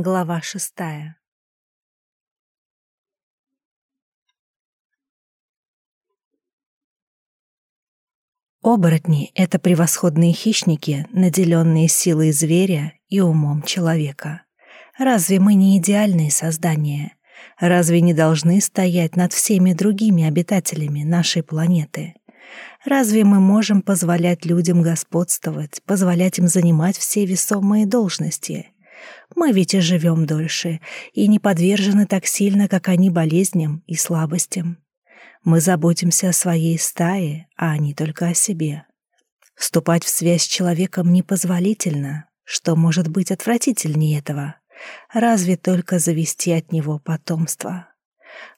Глава шестая Оборотни — это превосходные хищники, наделенные силой зверя и умом человека. Разве мы не идеальные создания? Разве не должны стоять над всеми другими обитателями нашей планеты? Разве мы можем позволять людям господствовать, позволять им занимать все весомые должности? Мы ведь и живем дольше, и не подвержены так сильно, как они, болезням и слабостям. Мы заботимся о своей стае, а они только о себе. Вступать в связь с человеком непозволительно. Что может быть отвратительнее этого? Разве только завести от него потомство?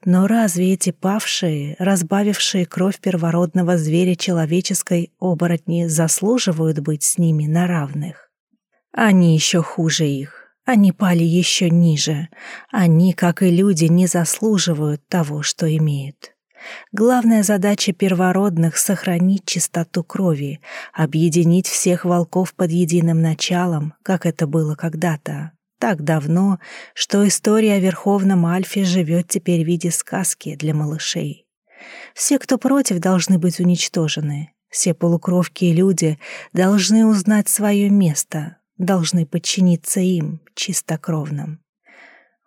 Но разве эти павшие, разбавившие кровь первородного зверя человеческой оборотни заслуживают быть с ними на равных? Они еще хуже их. Они пали еще ниже. Они, как и люди, не заслуживают того, что имеют. Главная задача первородных — сохранить чистоту крови, объединить всех волков под единым началом, как это было когда-то, так давно, что история о Верховном Альфе живет теперь в виде сказки для малышей. Все, кто против, должны быть уничтожены. Все полукровки и люди должны узнать свое место, должны подчиниться им, чистокровным.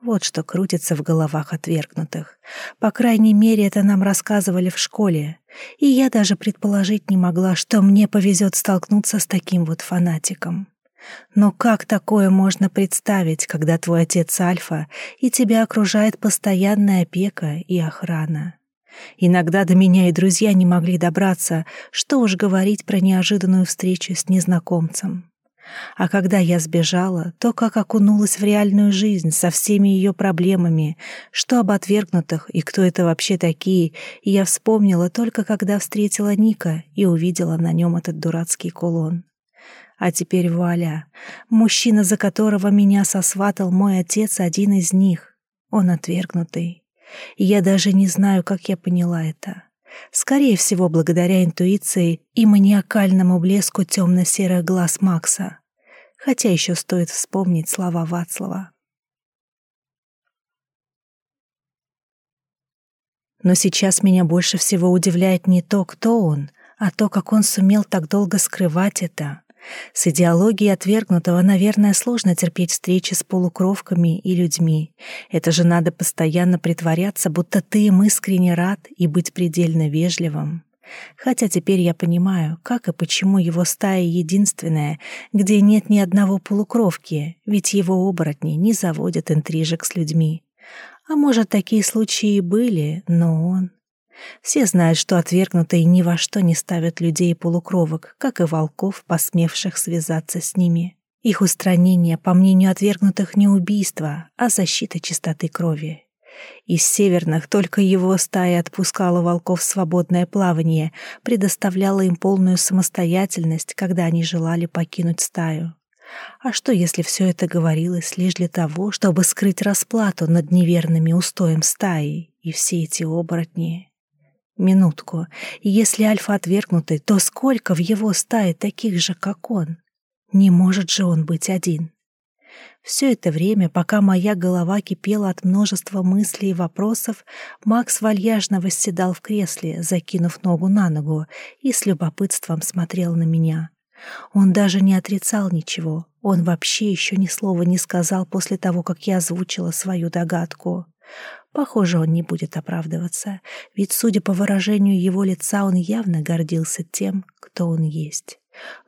Вот что крутится в головах отвергнутых. По крайней мере, это нам рассказывали в школе. И я даже предположить не могла, что мне повезет столкнуться с таким вот фанатиком. Но как такое можно представить, когда твой отец Альфа и тебя окружает постоянная опека и охрана? Иногда до меня и друзья не могли добраться, что уж говорить про неожиданную встречу с незнакомцем. А когда я сбежала, то как окунулась в реальную жизнь со всеми ее проблемами, что об отвергнутых и кто это вообще такие, я вспомнила только когда встретила Ника и увидела на нем этот дурацкий кулон. А теперь вуаля, мужчина, за которого меня сосватал мой отец, один из них. Он отвергнутый. Я даже не знаю, как я поняла это. Скорее всего, благодаря интуиции и маниакальному блеску темно-серых глаз Макса. Хотя еще стоит вспомнить слова Вацлава. Но сейчас меня больше всего удивляет не то, кто он, а то, как он сумел так долго скрывать это. С идеологией отвергнутого, наверное, сложно терпеть встречи с полукровками и людьми. Это же надо постоянно притворяться, будто ты им искренне рад и быть предельно вежливым. Хотя теперь я понимаю, как и почему его стая единственная, где нет ни одного полукровки, ведь его оборотни не заводят интрижек с людьми. А может, такие случаи и были, но он... Все знают, что отвергнутые ни во что не ставят людей полукровок, как и волков, посмевших связаться с ними. Их устранение, по мнению отвергнутых, не убийство, а защита чистоты крови. Из северных только его стая отпускала волков в свободное плавание, предоставляла им полную самостоятельность, когда они желали покинуть стаю. А что, если все это говорилось лишь для того, чтобы скрыть расплату над неверными устоем стаи и все эти оборотни? Минутку. Если Альфа отвергнутый, то сколько в его стае таких же, как он? Не может же он быть один. Все это время, пока моя голова кипела от множества мыслей и вопросов, Макс вальяжно восседал в кресле, закинув ногу на ногу, и с любопытством смотрел на меня. Он даже не отрицал ничего, он вообще еще ни слова не сказал после того, как я озвучила свою догадку. Похоже, он не будет оправдываться, ведь, судя по выражению его лица, он явно гордился тем, кто он есть.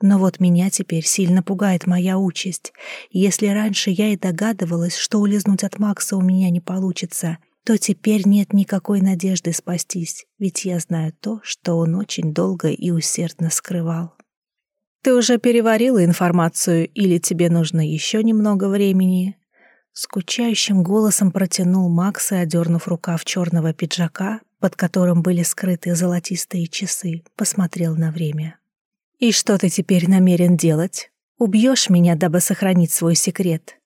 Но вот меня теперь сильно пугает моя участь. Если раньше я и догадывалась, что улизнуть от Макса у меня не получится, то теперь нет никакой надежды спастись, ведь я знаю то, что он очень долго и усердно скрывал. «Ты уже переварила информацию или тебе нужно еще немного времени?» Скучающим голосом протянул Макс и, одернув рукав черного пиджака, под которым были скрыты золотистые часы, посмотрел на время. «И что ты теперь намерен делать? Убьешь меня, дабы сохранить свой секрет?»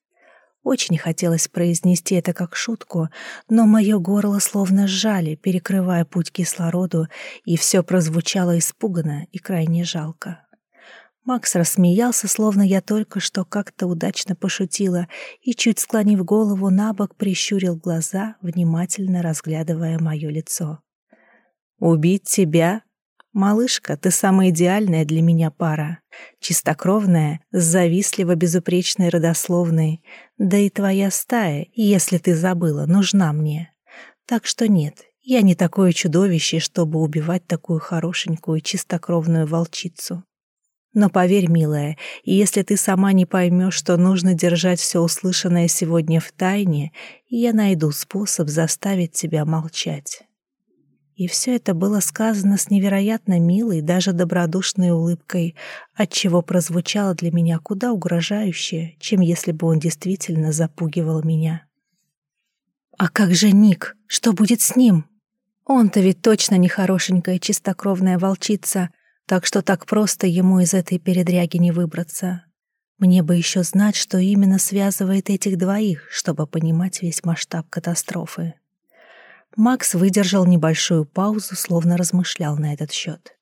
Очень хотелось произнести это как шутку, но мое горло словно сжали, перекрывая путь кислороду, и все прозвучало испуганно и крайне жалко. Макс рассмеялся, словно я только что как-то удачно пошутила, и, чуть склонив голову на бок, прищурил глаза, внимательно разглядывая мое лицо. «Убить тебя? Малышка, ты самая идеальная для меня пара. Чистокровная, завистливо-безупречной родословной. Да и твоя стая, если ты забыла, нужна мне. Так что нет, я не такое чудовище, чтобы убивать такую хорошенькую чистокровную волчицу. Но поверь, милая, если ты сама не поймешь, что нужно держать все услышанное сегодня в тайне, я найду способ заставить тебя молчать». И все это было сказано с невероятно милой, даже добродушной улыбкой, отчего прозвучало для меня куда угрожающе, чем если бы он действительно запугивал меня. «А как же Ник? Что будет с ним? Он-то ведь точно не хорошенькая чистокровная волчица, так что так просто ему из этой передряги не выбраться. Мне бы еще знать, что именно связывает этих двоих, чтобы понимать весь масштаб катастрофы. Макс выдержал небольшую паузу, словно размышлял на этот счет.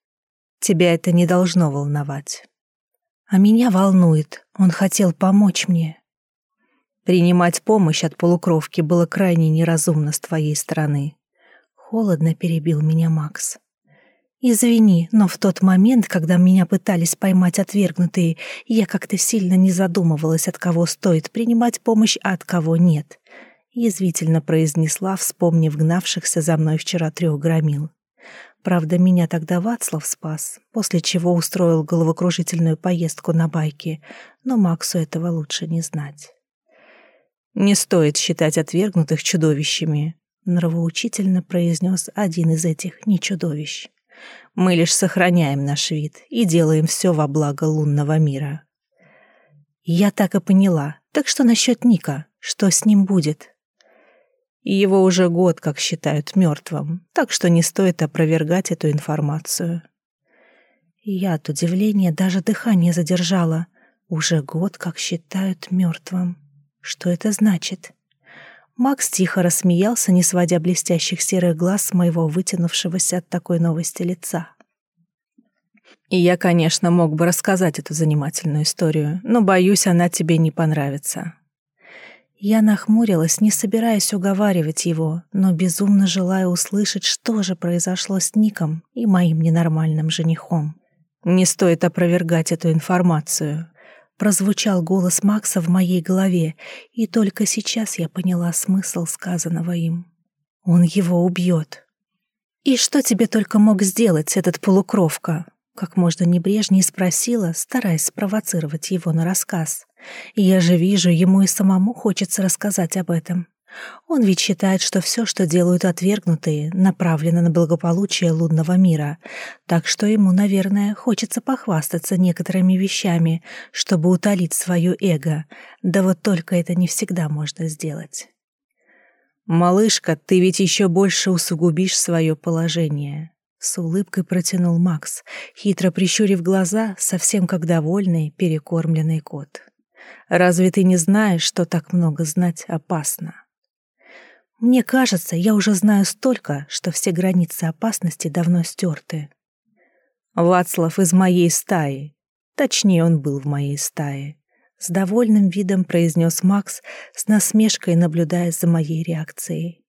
«Тебя это не должно волновать». «А меня волнует. Он хотел помочь мне». «Принимать помощь от полукровки было крайне неразумно с твоей стороны». Холодно перебил меня Макс. Извини, но в тот момент, когда меня пытались поймать отвергнутые, я как-то сильно не задумывалась, от кого стоит принимать помощь, а от кого нет. Язвительно произнесла, вспомнив гнавшихся за мной вчера трех громил. Правда, меня тогда Вацлав спас, после чего устроил головокружительную поездку на байке, но Максу этого лучше не знать. «Не стоит считать отвергнутых чудовищами», — нравоучительно произнес один из этих нечудовищ. Мы лишь сохраняем наш вид и делаем все во благо лунного мира. Я так и поняла. Так что насчет Ника? Что с ним будет? Его уже год, как считают, мертвым, так что не стоит опровергать эту информацию. Я от удивления даже дыхание задержала. Уже год, как считают мертвым. Что это значит? Макс тихо рассмеялся, не сводя блестящих серых глаз с моего вытянувшегося от такой новости лица. И я, конечно, мог бы рассказать эту занимательную историю, но, боюсь, она тебе не понравится. Я нахмурилась, не собираясь уговаривать его, но безумно желая услышать, что же произошло с Ником и моим ненормальным женихом. Не стоит опровергать эту информацию. Прозвучал голос Макса в моей голове, и только сейчас я поняла смысл сказанного им. Он его убьет. «И что тебе только мог сделать этот полукровка?» Как можно небрежнее спросила, стараясь спровоцировать его на рассказ. «Я же вижу, ему и самому хочется рассказать об этом. Он ведь считает, что все, что делают отвергнутые, направлено на благополучие лунного мира, так что ему, наверное, хочется похвастаться некоторыми вещами, чтобы утолить свое эго, да вот только это не всегда можно сделать. «Малышка, ты ведь еще больше усугубишь свое положение», — с улыбкой протянул Макс, хитро прищурив глаза, совсем как довольный, перекормленный кот. «Разве ты не знаешь, что так много знать опасно?» Мне кажется, я уже знаю столько, что все границы опасности давно стерты. Вацлав из моей стаи. Точнее, он был в моей стае. С довольным видом произнес Макс, с насмешкой наблюдая за моей реакцией.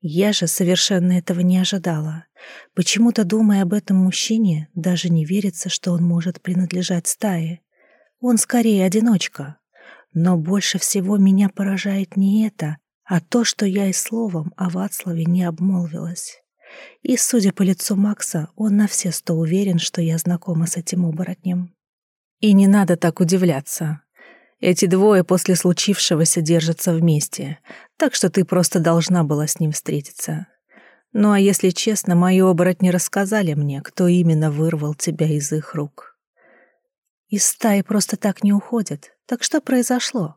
Я же совершенно этого не ожидала. Почему-то, думая об этом мужчине, даже не верится, что он может принадлежать стае. Он скорее одиночка. Но больше всего меня поражает не это, а то, что я и словом о Вацлаве не обмолвилась. И, судя по лицу Макса, он на все сто уверен, что я знакома с этим оборотнем. И не надо так удивляться. Эти двое после случившегося держатся вместе, так что ты просто должна была с ним встретиться. Ну а если честно, мои оборотни рассказали мне, кто именно вырвал тебя из их рук. Из стаи просто так не уходят. Так что произошло?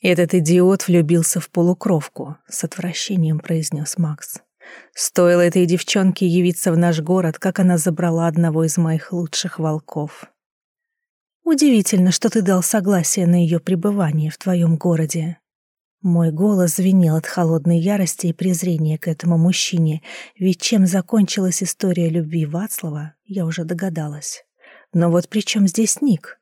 «Этот идиот влюбился в полукровку», — с отвращением произнес Макс. «Стоило этой девчонке явиться в наш город, как она забрала одного из моих лучших волков». «Удивительно, что ты дал согласие на ее пребывание в твоем городе». Мой голос звенел от холодной ярости и презрения к этому мужчине, ведь чем закончилась история любви Вацлава, я уже догадалась. Но вот при чем здесь Ник?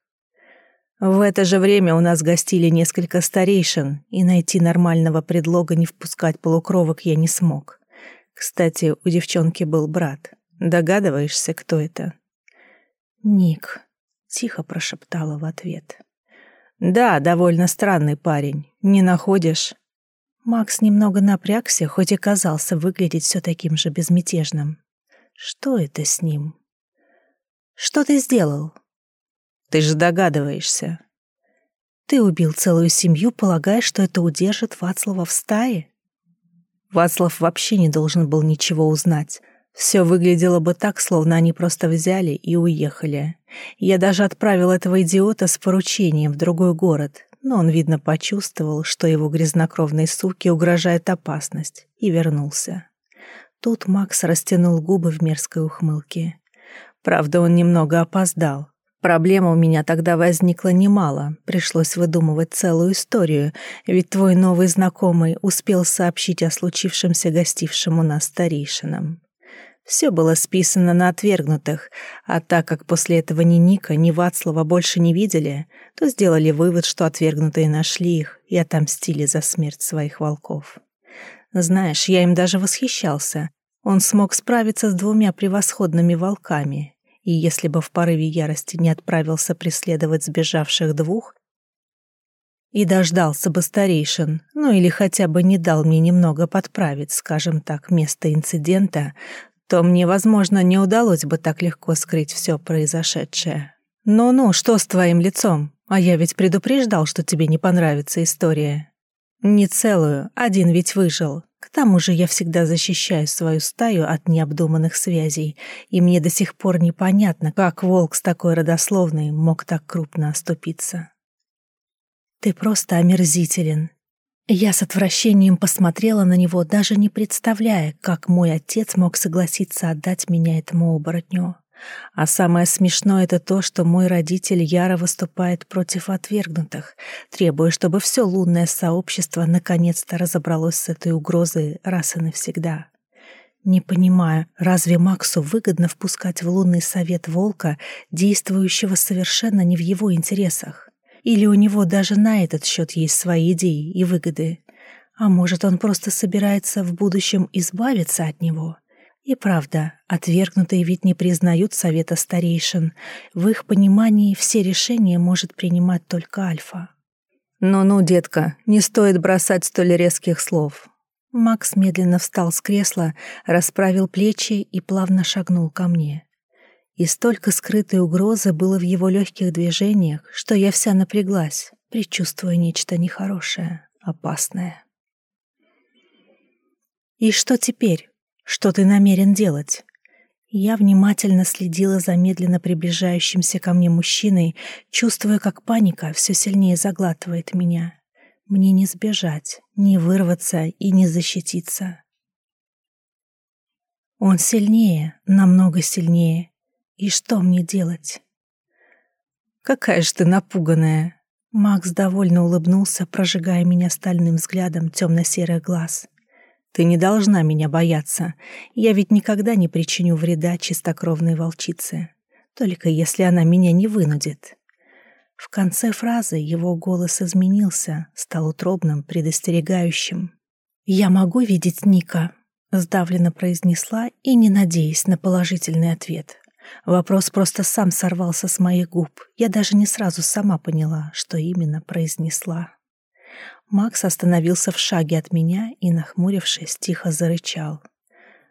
В это же время у нас гостили несколько старейшин, и найти нормального предлога не впускать полукровок я не смог. Кстати, у девчонки был брат. Догадываешься, кто это? «Ник», — тихо прошептала в ответ. «Да, довольно странный парень. Не находишь?» Макс немного напрягся, хоть и казался выглядеть все таким же безмятежным. «Что это с ним?» «Что ты сделал?» «Ты же догадываешься». «Ты убил целую семью, полагая, что это удержит Вацлава в стае?» Вацлав вообще не должен был ничего узнать. Все выглядело бы так, словно они просто взяли и уехали. Я даже отправил этого идиота с поручением в другой город, но он, видно, почувствовал, что его грязнокровной суке угрожает опасность, и вернулся. Тут Макс растянул губы в мерзкой ухмылке. Правда, он немного опоздал. Проблем у меня тогда возникло немало, пришлось выдумывать целую историю, ведь твой новый знакомый успел сообщить о случившемся гостившим у нас старейшинам. Все было списано на отвергнутых, а так как после этого ни Ника, ни Вацлава больше не видели, то сделали вывод, что отвергнутые нашли их и отомстили за смерть своих волков. Знаешь, я им даже восхищался. Он смог справиться с двумя превосходными волками, и если бы в порыве ярости не отправился преследовать сбежавших двух, и дождался бы старейшин, ну или хотя бы не дал мне немного подправить, скажем так, место инцидента, то мне, возможно, не удалось бы так легко скрыть все произошедшее. «Ну-ну, что с твоим лицом? А я ведь предупреждал, что тебе не понравится история». «Не целую, один ведь выжил. К тому же я всегда защищаю свою стаю от необдуманных связей, и мне до сих пор непонятно, как волк с такой родословной мог так крупно оступиться». «Ты просто омерзителен», я с отвращением посмотрела на него, даже не представляя, как мой отец мог согласиться отдать меня этому оборотню. А самое смешное это то, что мой родитель яро выступает против отвергнутых, требуя, чтобы все лунное сообщество наконец-то разобралось с этой угрозой раз и навсегда. Не понимаю, разве Максу выгодно впускать в лунный совет волка, действующего совершенно не в его интересах? Или у него даже на этот счет есть свои идеи и выгоды? А может, он просто собирается в будущем избавиться от него? И правда, отвергнутые ведь не признают совета старейшин. В их понимании все решения может принимать только Альфа. «Ну-ну, детка, не стоит бросать столь резких слов». Макс медленно встал с кресла, расправил плечи и плавно шагнул ко мне и столько скрытой угрозы было в его легких движениях, что я вся напряглась, предчувствуя нечто нехорошее, опасное. «И что теперь? Что ты намерен делать?» Я внимательно следила за медленно приближающимся ко мне мужчиной, чувствуя, как паника все сильнее заглатывает меня. Мне не сбежать, не вырваться и не защититься. Он сильнее, намного сильнее, и что мне делать? Какая же ты напуганная. Макс довольно улыбнулся, прожигая меня стальным взглядом темно-серых глаз. Ты не должна меня бояться. Я ведь никогда не причиню вреда чистокровной волчице. Только если она меня не вынудит. В конце фразы его голос изменился, стал утробным, предостерегающим. «Я могу видеть Ника?» — сдавленно произнесла и не надеясь на положительный ответ. Вопрос просто сам сорвался с моих губ. Я даже не сразу сама поняла, что именно произнесла. Макс остановился в шаге от меня и, нахмурившись, тихо зарычал.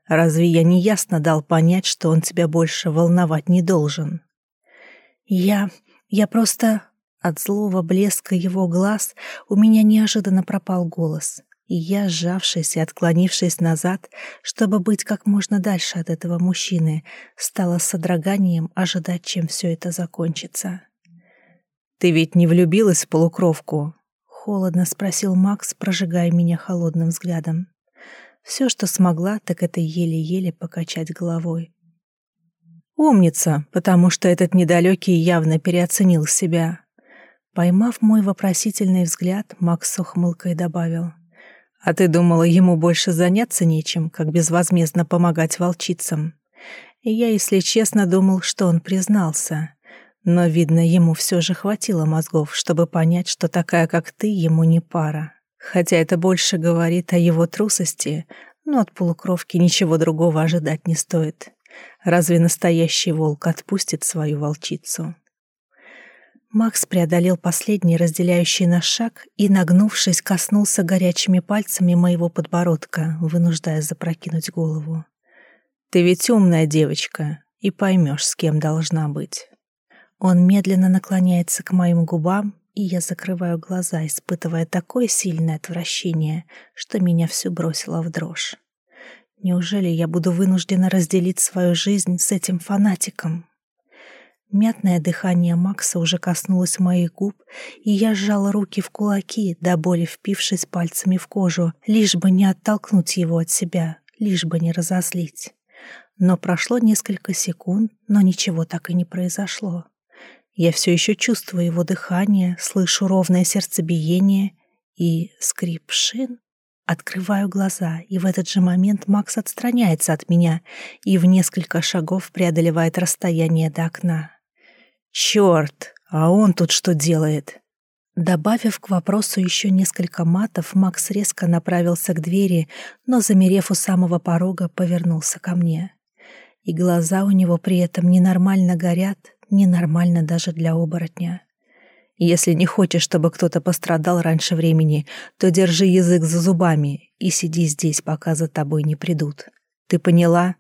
«Разве я не ясно дал понять, что он тебя больше волновать не должен?» «Я... я просто...» От злого блеска его глаз у меня неожиданно пропал голос и я, сжавшись и отклонившись назад, чтобы быть как можно дальше от этого мужчины, стала с содроганием ожидать, чем все это закончится. «Ты ведь не влюбилась в полукровку?» — холодно спросил Макс, прожигая меня холодным взглядом. Все, что смогла, так это еле-еле покачать головой. «Умница, потому что этот недалекий явно переоценил себя». Поймав мой вопросительный взгляд, Макс с ухмылкой добавил — а ты думала, ему больше заняться нечем, как безвозмездно помогать волчицам? И я, если честно, думал, что он признался. Но, видно, ему все же хватило мозгов, чтобы понять, что такая, как ты, ему не пара. Хотя это больше говорит о его трусости, но от полукровки ничего другого ожидать не стоит. Разве настоящий волк отпустит свою волчицу? Макс преодолел последний разделяющий наш шаг и, нагнувшись, коснулся горячими пальцами моего подбородка, вынуждая запрокинуть голову. «Ты ведь умная девочка и поймешь, с кем должна быть». Он медленно наклоняется к моим губам, и я закрываю глаза, испытывая такое сильное отвращение, что меня всю бросило в дрожь. Неужели я буду вынуждена разделить свою жизнь с этим фанатиком? Мятное дыхание Макса уже коснулось моих губ, и я сжала руки в кулаки, до боли впившись пальцами в кожу, лишь бы не оттолкнуть его от себя, лишь бы не разозлить. Но прошло несколько секунд, но ничего так и не произошло. Я все еще чувствую его дыхание, слышу ровное сердцебиение и скрип шин. Открываю глаза, и в этот же момент Макс отстраняется от меня и в несколько шагов преодолевает расстояние до окна. «Черт! А он тут что делает?» Добавив к вопросу еще несколько матов, Макс резко направился к двери, но, замерев у самого порога, повернулся ко мне. И глаза у него при этом ненормально горят, ненормально даже для оборотня. Если не хочешь, чтобы кто-то пострадал раньше времени, то держи язык за зубами и сиди здесь, пока за тобой не придут. Ты поняла?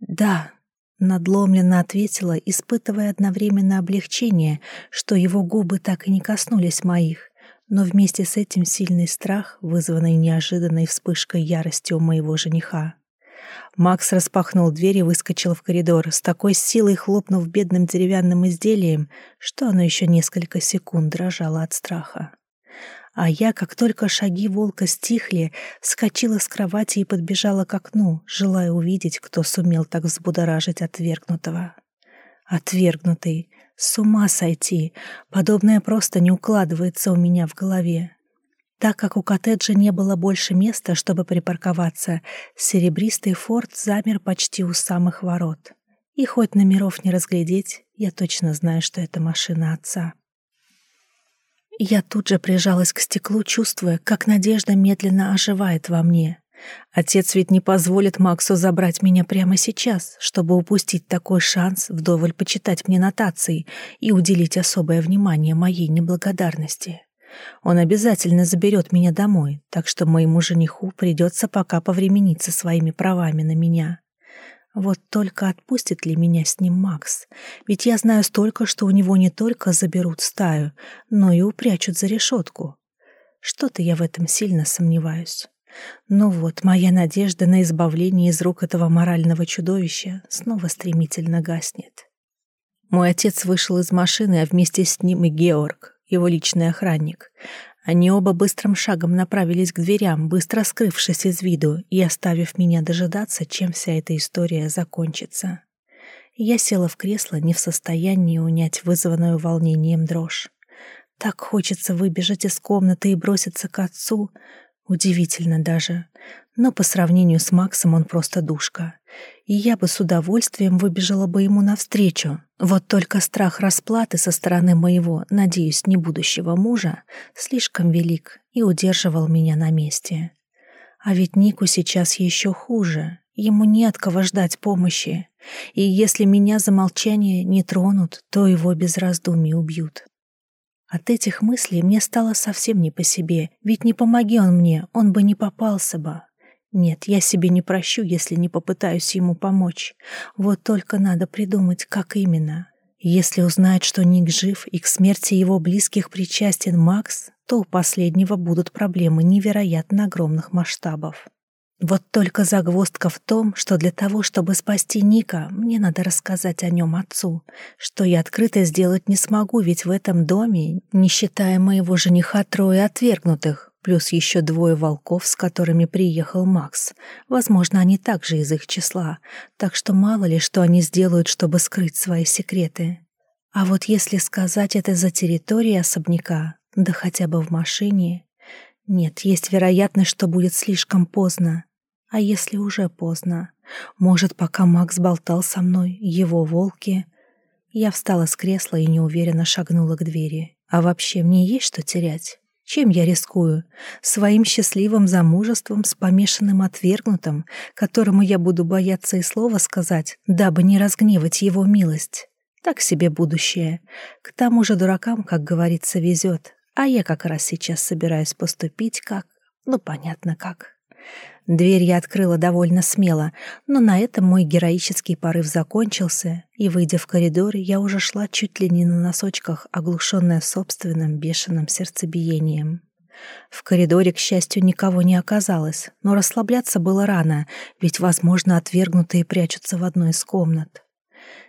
Да, Надломленно ответила, испытывая одновременно облегчение, что его губы так и не коснулись моих, но вместе с этим сильный страх, вызванный неожиданной вспышкой ярости у моего жениха. Макс распахнул дверь и выскочил в коридор, с такой силой хлопнув бедным деревянным изделием, что оно еще несколько секунд дрожало от страха. А я, как только шаги волка стихли, вскочила с кровати и подбежала к окну, желая увидеть, кто сумел так взбудоражить отвергнутого. Отвергнутый. С ума сойти. Подобное просто не укладывается у меня в голове. Так как у коттеджа не было больше места, чтобы припарковаться, серебристый форт замер почти у самых ворот. И хоть номеров не разглядеть, я точно знаю, что это машина отца. Я тут же прижалась к стеклу, чувствуя, как надежда медленно оживает во мне. Отец ведь не позволит Максу забрать меня прямо сейчас, чтобы упустить такой шанс вдоволь почитать мне нотации и уделить особое внимание моей неблагодарности. Он обязательно заберет меня домой, так что моему жениху придется пока повременить со своими правами на меня. Вот только отпустит ли меня с ним Макс? Ведь я знаю столько, что у него не только заберут стаю, но и упрячут за решетку. Что-то я в этом сильно сомневаюсь. Но вот моя надежда на избавление из рук этого морального чудовища снова стремительно гаснет. Мой отец вышел из машины, а вместе с ним и Георг, его личный охранник. Они оба быстрым шагом направились к дверям, быстро скрывшись из виду и оставив меня дожидаться, чем вся эта история закончится. Я села в кресло, не в состоянии унять вызванную волнением дрожь. Так хочется выбежать из комнаты и броситься к отцу. Удивительно даже. Но по сравнению с Максом он просто душка и я бы с удовольствием выбежала бы ему навстречу. Вот только страх расплаты со стороны моего, надеюсь, не будущего мужа, слишком велик и удерживал меня на месте. А ведь Нику сейчас еще хуже, ему не от кого ждать помощи, и если меня за молчание не тронут, то его без раздумий убьют. От этих мыслей мне стало совсем не по себе, ведь не помоги он мне, он бы не попался бы. Нет, я себе не прощу, если не попытаюсь ему помочь. Вот только надо придумать, как именно. Если узнает, что Ник жив и к смерти его близких причастен Макс, то у последнего будут проблемы невероятно огромных масштабов. Вот только загвоздка в том, что для того, чтобы спасти Ника, мне надо рассказать о нем отцу, что я открыто сделать не смогу, ведь в этом доме, не считая моего жениха, трое отвергнутых, плюс еще двое волков, с которыми приехал Макс. Возможно, они также из их числа, так что мало ли, что они сделают, чтобы скрыть свои секреты. А вот если сказать это за территорией особняка, да хотя бы в машине, нет, есть вероятность, что будет слишком поздно. А если уже поздно? Может, пока Макс болтал со мной, его волки... Я встала с кресла и неуверенно шагнула к двери. А вообще, мне есть что терять? Чем я рискую? Своим счастливым замужеством с помешанным отвергнутым, которому я буду бояться и слова сказать, дабы не разгневать его милость. Так себе будущее. К тому же дуракам, как говорится, везет. А я как раз сейчас собираюсь поступить как... Ну, понятно как. Дверь я открыла довольно смело, но на этом мой героический порыв закончился, и, выйдя в коридор, я уже шла чуть ли не на носочках, оглушенная собственным бешеным сердцебиением. В коридоре, к счастью, никого не оказалось, но расслабляться было рано, ведь, возможно, отвергнутые прячутся в одной из комнат.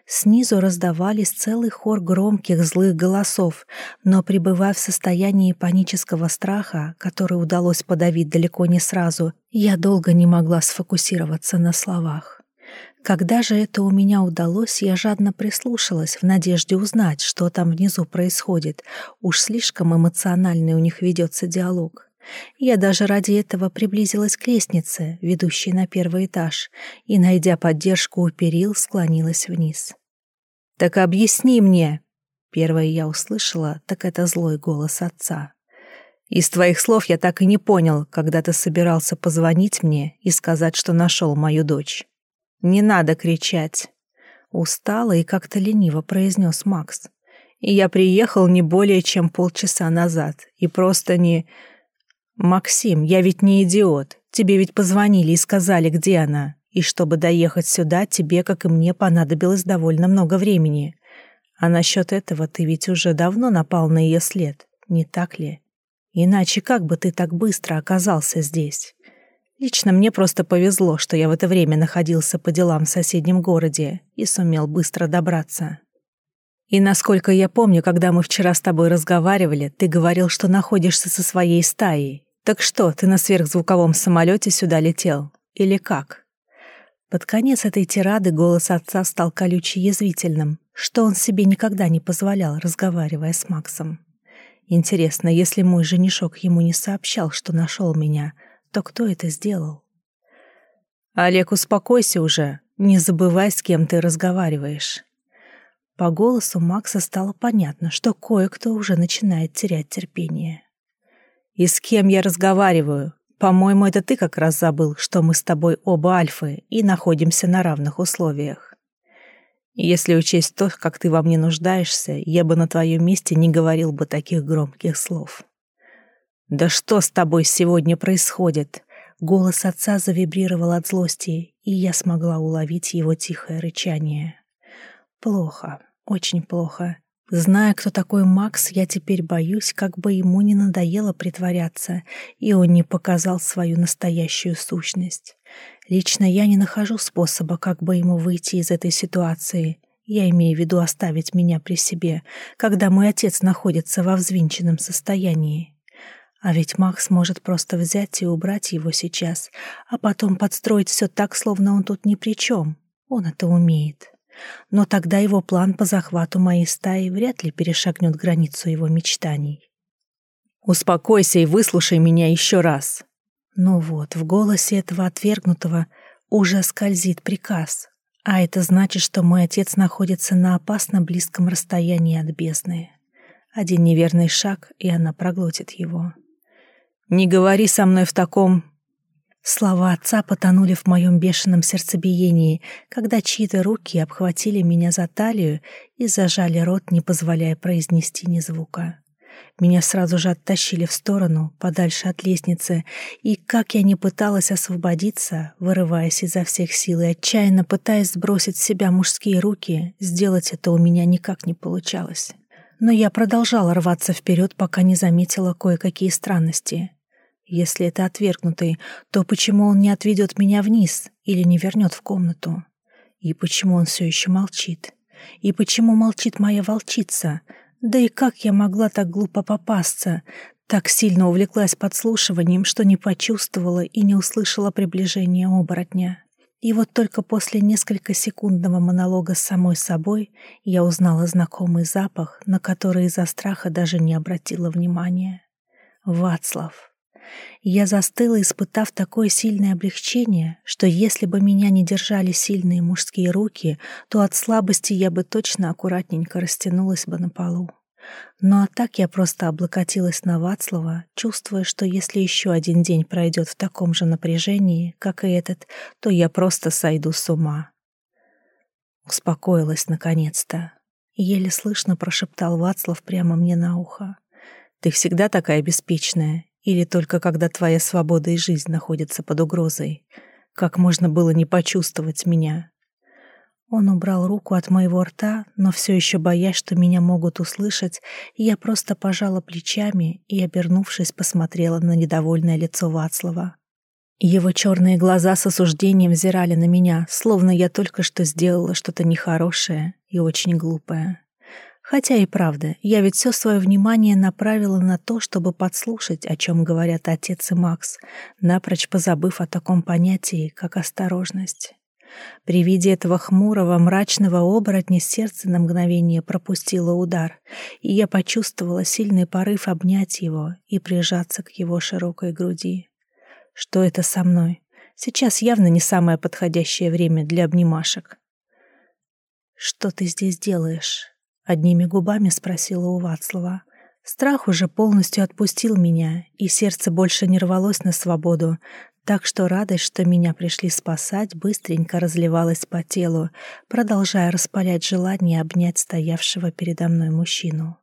Снизу раздавались целый хор громких злых голосов, но, пребывая в состоянии панического страха, который удалось подавить далеко не сразу, я долго не могла сфокусироваться на словах. Когда же это у меня удалось, я жадно прислушалась в надежде узнать, что там внизу происходит. Уж слишком эмоциональный у них ведется диалог. Я даже ради этого приблизилась к лестнице, ведущей на первый этаж, и, найдя поддержку у перил, склонилась вниз. «Так объясни мне!» Первое я услышала, так это злой голос отца. «Из твоих слов я так и не понял, когда ты собирался позвонить мне и сказать, что нашел мою дочь. Не надо кричать!» Устало и как-то лениво произнес Макс. «И я приехал не более чем полчаса назад, и просто не...» «Максим, я ведь не идиот. Тебе ведь позвонили и сказали, где она. И чтобы доехать сюда, тебе, как и мне, понадобилось довольно много времени. А насчет этого ты ведь уже давно напал на ее след, не так ли? Иначе как бы ты так быстро оказался здесь? Лично мне просто повезло, что я в это время находился по делам в соседнем городе и сумел быстро добраться. И насколько я помню, когда мы вчера с тобой разговаривали, ты говорил, что находишься со своей стаей, «Так что, ты на сверхзвуковом самолете сюда летел? Или как?» Под конец этой тирады голос отца стал колюче язвительным, что он себе никогда не позволял, разговаривая с Максом. Интересно, если мой женишок ему не сообщал, что нашел меня, то кто это сделал? «Олег, успокойся уже, не забывай, с кем ты разговариваешь». По голосу Макса стало понятно, что кое-кто уже начинает терять терпение. И с кем я разговариваю? По-моему, это ты как раз забыл, что мы с тобой оба альфы и находимся на равных условиях. Если учесть то, как ты во мне нуждаешься, я бы на твоем месте не говорил бы таких громких слов. «Да что с тобой сегодня происходит?» Голос отца завибрировал от злости, и я смогла уловить его тихое рычание. «Плохо, очень плохо. Зная, кто такой Макс, я теперь боюсь, как бы ему не надоело притворяться, и он не показал свою настоящую сущность. Лично я не нахожу способа, как бы ему выйти из этой ситуации. Я имею в виду оставить меня при себе, когда мой отец находится во взвинченном состоянии. А ведь Макс может просто взять и убрать его сейчас, а потом подстроить все так, словно он тут ни при чем. Он это умеет но тогда его план по захвату моей стаи вряд ли перешагнет границу его мечтаний. «Успокойся и выслушай меня еще раз!» Ну вот, в голосе этого отвергнутого уже скользит приказ, а это значит, что мой отец находится на опасно близком расстоянии от бездны. Один неверный шаг, и она проглотит его. «Не говори со мной в таком Слова отца потонули в моем бешеном сердцебиении, когда чьи-то руки обхватили меня за талию и зажали рот, не позволяя произнести ни звука. Меня сразу же оттащили в сторону, подальше от лестницы, и как я не пыталась освободиться, вырываясь изо всех сил и отчаянно пытаясь сбросить с себя мужские руки, сделать это у меня никак не получалось. Но я продолжала рваться вперед, пока не заметила кое-какие странности. Если это отвергнутый, то почему он не отведет меня вниз или не вернет в комнату? И почему он все еще молчит? И почему молчит моя волчица? Да и как я могла так глупо попасться? Так сильно увлеклась подслушиванием, что не почувствовала и не услышала приближения оборотня. И вот только после несколько секундного монолога с самой собой я узнала знакомый запах, на который из-за страха даже не обратила внимания. Вацлав. Я застыла, испытав такое сильное облегчение, что если бы меня не держали сильные мужские руки, то от слабости я бы точно аккуратненько растянулась бы на полу. Ну а так я просто облокотилась на Вацлава, чувствуя, что если еще один день пройдет в таком же напряжении, как и этот, то я просто сойду с ума. Успокоилась наконец-то. Еле слышно прошептал Вацлав прямо мне на ухо. «Ты всегда такая беспечная? Или только когда твоя свобода и жизнь находятся под угрозой? Как можно было не почувствовать меня?» Он убрал руку от моего рта, но все еще боясь, что меня могут услышать, я просто пожала плечами и, обернувшись, посмотрела на недовольное лицо Вацлава. Его черные глаза с осуждением взирали на меня, словно я только что сделала что-то нехорошее и очень глупое. Хотя и правда, я ведь все свое внимание направила на то, чтобы подслушать, о чем говорят отец и Макс, напрочь позабыв о таком понятии, как осторожность. При виде этого хмурого, мрачного оборотня сердце на мгновение пропустило удар, и я почувствовала сильный порыв обнять его и прижаться к его широкой груди. Что это со мной? Сейчас явно не самое подходящее время для обнимашек. «Что ты здесь делаешь?» — одними губами спросила у Вацлава. Страх уже полностью отпустил меня, и сердце больше не рвалось на свободу, так что радость, что меня пришли спасать, быстренько разливалась по телу, продолжая распалять желание обнять стоявшего передо мной мужчину.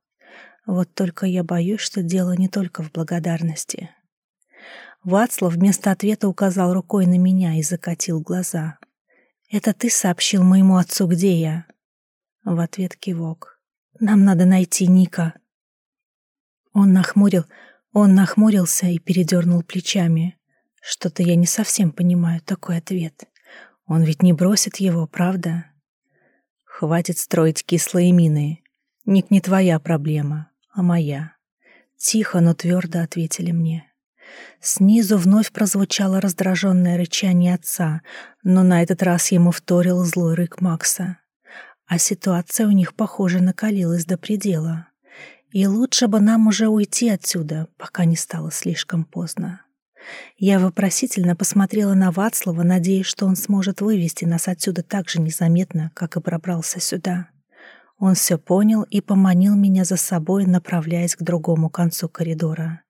Вот только я боюсь, что дело не только в благодарности. Вацлав вместо ответа указал рукой на меня и закатил глаза. «Это ты сообщил моему отцу, где я?» В ответ кивок. «Нам надо найти Ника». Он нахмурил, он нахмурился и передернул плечами. Что-то я не совсем понимаю такой ответ. Он ведь не бросит его, правда? Хватит строить кислые мины. Ник не твоя проблема, а моя. Тихо, но твердо ответили мне. Снизу вновь прозвучало раздраженное рычание отца, но на этот раз ему вторил злой рык Макса. А ситуация у них, похоже, накалилась до предела. И лучше бы нам уже уйти отсюда, пока не стало слишком поздно. Я вопросительно посмотрела на Вацлава, надеясь, что он сможет вывести нас отсюда так же незаметно, как и пробрался сюда. Он все понял и поманил меня за собой, направляясь к другому концу коридора.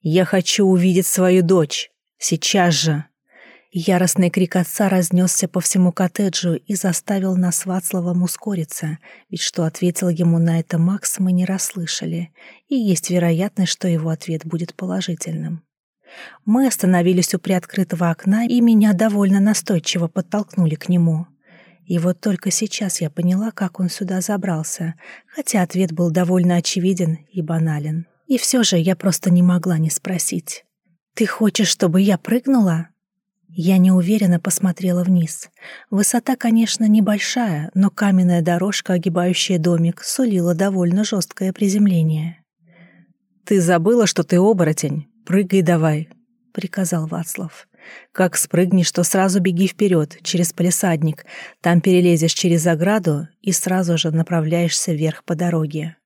«Я хочу увидеть свою дочь! Сейчас же!» Яростный крик отца разнесся по всему коттеджу и заставил нас Вацлавом ускориться, ведь что ответил ему на это Макс, мы не расслышали, и есть вероятность, что его ответ будет положительным. Мы остановились у приоткрытого окна, и меня довольно настойчиво подтолкнули к нему. И вот только сейчас я поняла, как он сюда забрался, хотя ответ был довольно очевиден и банален. И все же я просто не могла не спросить. «Ты хочешь, чтобы я прыгнула?» Я неуверенно посмотрела вниз. Высота, конечно, небольшая, но каменная дорожка, огибающая домик, сулила довольно жесткое приземление. «Ты забыла, что ты оборотень?» «Прыгай давай», — приказал Вацлав. «Как спрыгнешь, то сразу беги вперед, через полисадник. Там перелезешь через ограду и сразу же направляешься вверх по дороге».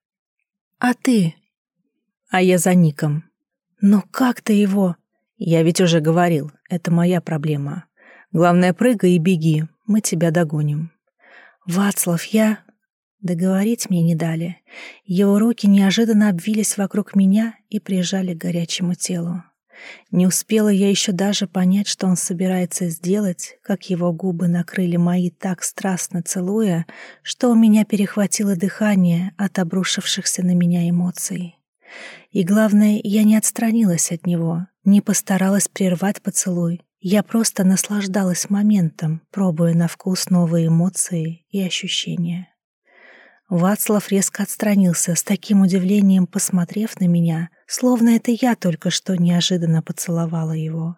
«А ты?» «А я за Ником». «Но как ты его?» «Я ведь уже говорил, это моя проблема. Главное, прыгай и беги, мы тебя догоним». «Вацлав, я...» Договорить мне не дали. Его руки неожиданно обвились вокруг меня и прижали к горячему телу. Не успела я еще даже понять, что он собирается сделать, как его губы накрыли мои так страстно целуя, что у меня перехватило дыхание от обрушившихся на меня эмоций. И главное, я не отстранилась от него, не постаралась прервать поцелуй. Я просто наслаждалась моментом, пробуя на вкус новые эмоции и ощущения. Вацлав резко отстранился, с таким удивлением посмотрев на меня, словно это я только что неожиданно поцеловала его.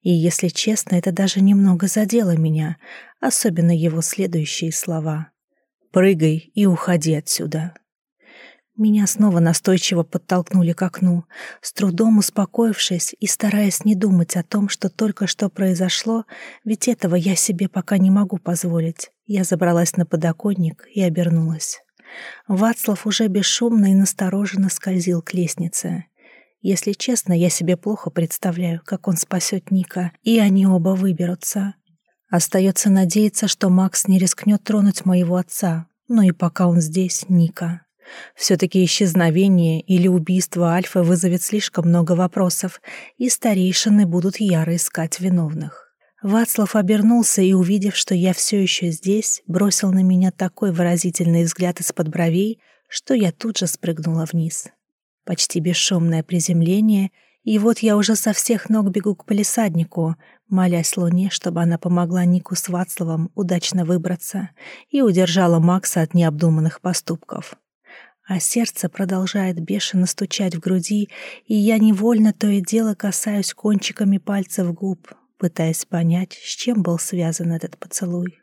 И, если честно, это даже немного задело меня, особенно его следующие слова. «Прыгай и уходи отсюда». Меня снова настойчиво подтолкнули к окну. С трудом успокоившись и стараясь не думать о том, что только что произошло, ведь этого я себе пока не могу позволить, я забралась на подоконник и обернулась. Вацлав уже бесшумно и настороженно скользил к лестнице. Если честно, я себе плохо представляю, как он спасет Ника, и они оба выберутся. Остается надеяться, что Макс не рискнет тронуть моего отца, но и пока он здесь, Ника. Все-таки исчезновение или убийство Альфы вызовет слишком много вопросов, и старейшины будут яро искать виновных. Вацлав обернулся и, увидев, что я все еще здесь, бросил на меня такой выразительный взгляд из-под бровей, что я тут же спрыгнула вниз. Почти бесшумное приземление, и вот я уже со всех ног бегу к полисаднику, молясь Луне, чтобы она помогла Нику с Вацлавом удачно выбраться и удержала Макса от необдуманных поступков а сердце продолжает бешено стучать в груди, и я невольно то и дело касаюсь кончиками пальцев губ, пытаясь понять, с чем был связан этот поцелуй.